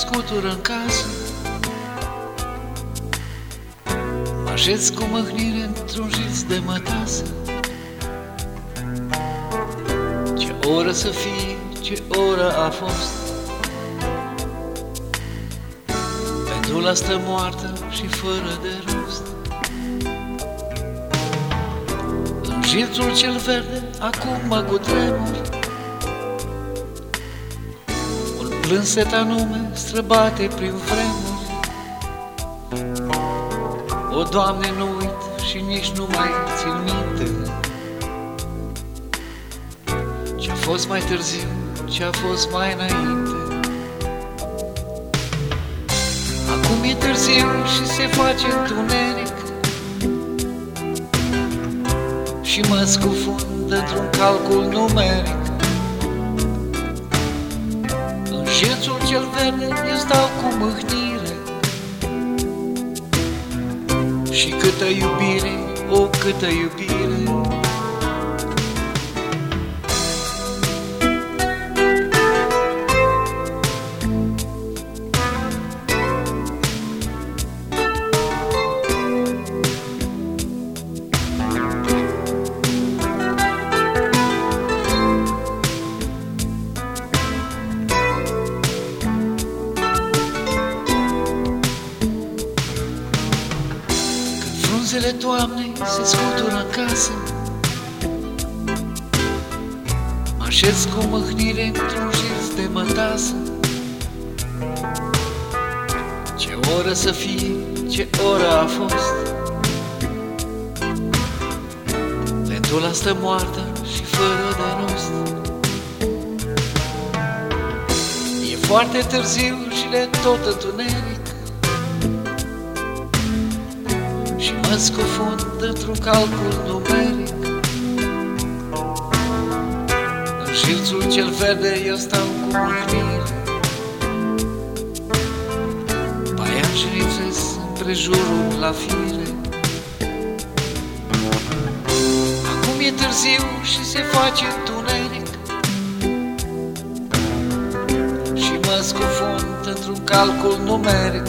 scutură în casă. Mă așez cu măhnire într-un jilț de mătasă. Ce oră să fie, ce oră a fost. Pendula stă moartă și fără de rost. În jilțul cel verde acum mă cutremur plânset anume străbate prin vremuri. O, Doamne, nu uit și nici nu mai țin minte Ce-a fost mai târziu, ce-a fost mai înainte Acum e târziu și se face întuneric Și mă scufund într-un calcul numeric Șiețul cel verde eu stau cu mâhnire. Și câtă iubire, o câtă iubire Frunzele toamnei se scutură în casă Mă așez cu mâhnire într-un șirț de mătasă. Ce oră să fie, ce oră a fost. Pendula stă moartă și fără de rost E foarte târziu și de tot întuneric Și mă scufund într-un calcul numeric. În șilțul cel verde eu stau cu mâhnire Baiam și lipsesc împrejurul la fire. Acum e târziu și se face întuneric. Și mă scufund într-un calcul numeric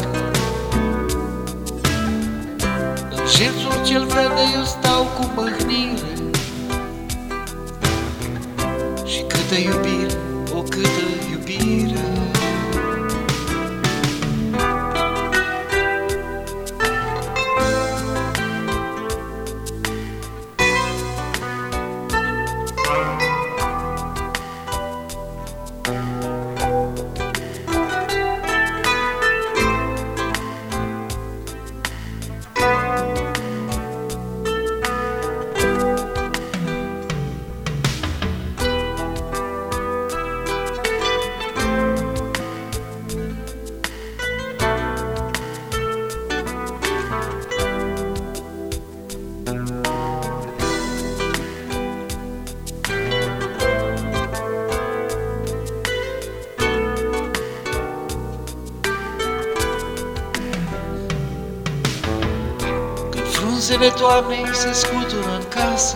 cel verde eu stau cu mâhnire. Și câtă iubire, Frunzele toamnei se scutură în casă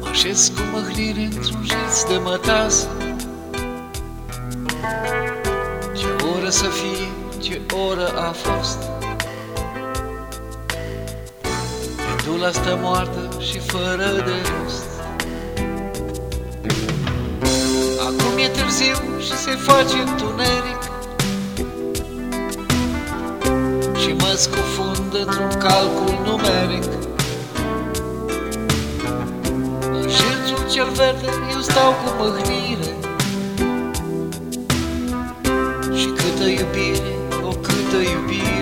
Mă așez cu măhnire într-un jilț de mătasă. Ce oră să fie, ce oră a fost Pendula stă moartă și fără de rost. Acum e târziu și se face întuneric. Și mă scufund într-un calcul numeric. În șirțul cel verde eu stau cu mâhnire. Și câtă iubire, o câtă iubire